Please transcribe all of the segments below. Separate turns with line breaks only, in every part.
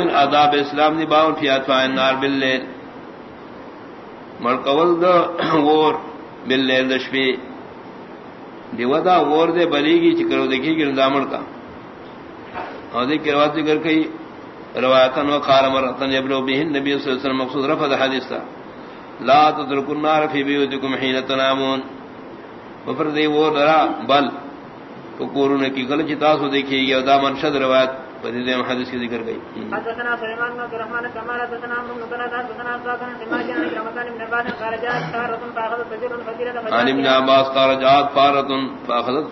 آداب اسلام دی باون فیات فائن نار باللیل۔ مرکول دا وور باللیل دشپی دیو دا وور دے بلیگی چکرو دیکھی گی ندامر کا۔ اور دیکھ کی روایت ذکر کئی روایتن وقال مرتن یبلو بہن نبی صلی اللہ علیہ وسلم مقصود رفض حدیث تا۔ لا تترکن النار فی بیوتکم حین تنامون۔ وفر دی وور درا، بل تو کورو کورون کی غلط تاسو دیکھی گی اور دا منشد روایت۔ فدیم حدیث کی ذکر گئی حدثنا سليمان بن الرحمن كما حدثنا ابن رمضان بن عباس قال جاءت تجر الفتيلة عن ابن عباس قال جاءت فارة فأخذت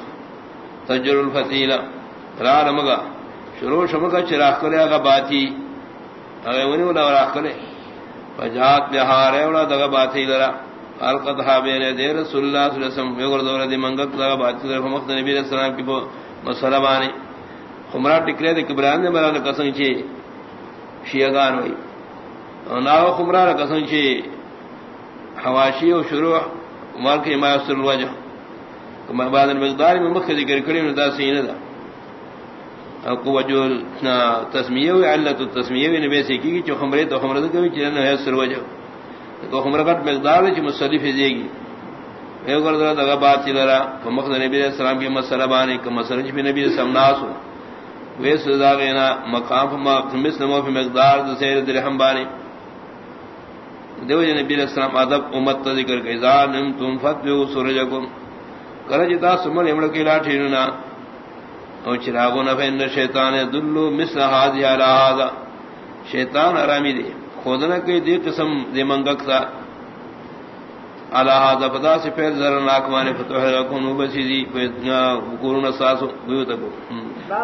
تجر الفتيلة را رمغا شروع شمغا چراغ کرے اگا باتی. اگے ونی ولا راغ کرے فجاءت بہار ولا دغا باتی لرا. القد حابیر دے رسول اللہ صلی اللہ علیہ وسلم. یغر دور دی منگت دغا باتی لرا. فمخت نبی علیہ السلام کی مسلمانی خمرا ٹکرے دے کبران دے مرا کسن چی شیعگان ہوئی۔ ناو خمرا کسن چی حواشی و شروع مال کے حمایت سر الوجہ کما بعد المقدار میں مخ ذکر کری انہوں دا سینہ دا۔ کو وجہ تسمیہ و علت التسمیہ و نبی سے کی چو خمرے تو خمرہ دے کبھی چلن ہے سر وجہ کو خمرہ کٹ مقدار چ مصدف دے گی اے گردہ دغا بات چلرا کما نبی علیہ السلام کی مسئلہ بانی کما سرج بھی نبی سے سمناس ہو۔ وے سزا گینا مقام مثل مو فی مقدار دو سیر درہم بانی. دیو جن نبی علیہ السلام ادب امت تا ذکر کہ اذا نم تم فتو سورجکم کرجتا جی سمن امڑ کی لاٹھی او چراغو نہ فین شیطان دلو مثل ہاذ یا هذا شیطان آرامی دے خودنا کہ دی قسم دی منگک تھا اللہ هذا فدا سے پھر ذرا ناک مانے فتح کو بسی دی کوئی قرون اساس ہوئی تک